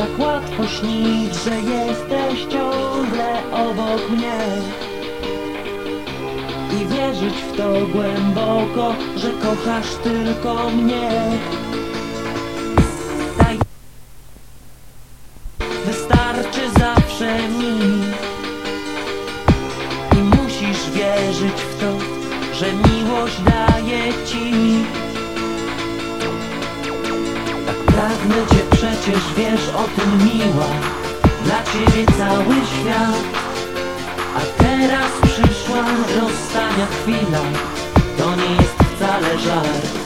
Tak łatwo śnić, że jesteś ciągle obok mnie. I wierzyć w to głęboko, że kochasz tylko mnie. Daj Wystarczy zawsze mi. I musisz wierzyć w to, że miłość daje ci pragnę cię przecież, wiesz o tym miła. Dla ciebie cały świat. A teraz przyszła rozstania chwila. To nie jest wcale żart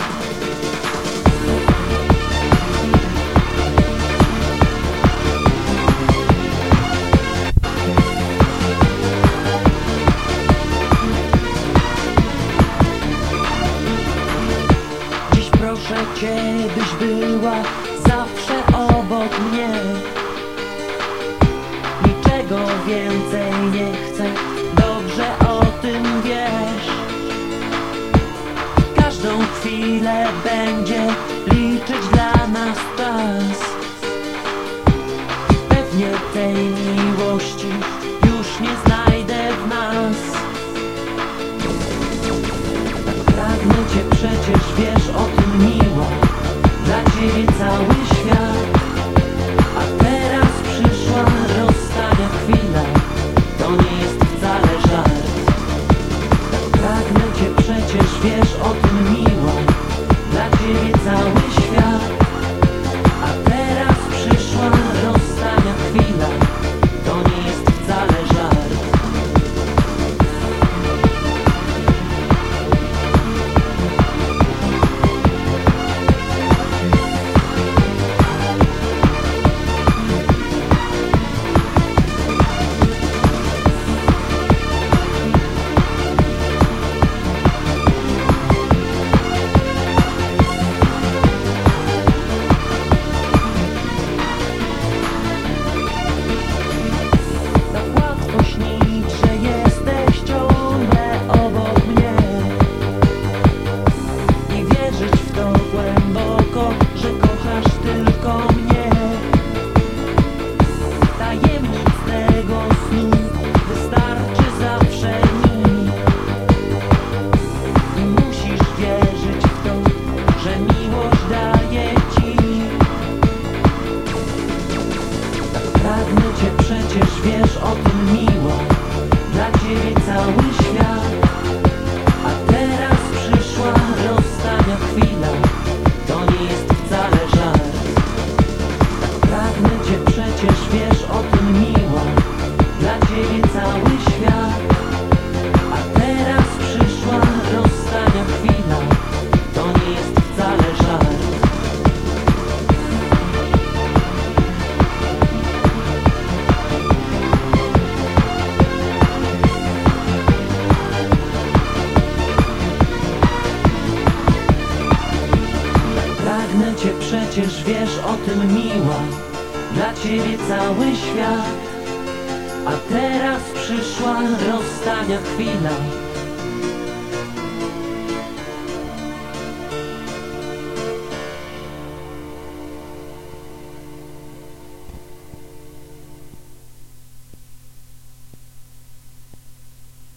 Cię, byś była zawsze obok mnie. Niczego więcej nie chcę, dobrze o tym wiesz. Każdą chwilę będzie liczyć dla nas czas. Pewnie tej miłości już nie znajdę przecież, wiesz o tym miła Dla ciebie cały świat przecież, wiesz o tym miła Dla ciebie cały świat. A teraz przyszła rozstania chwila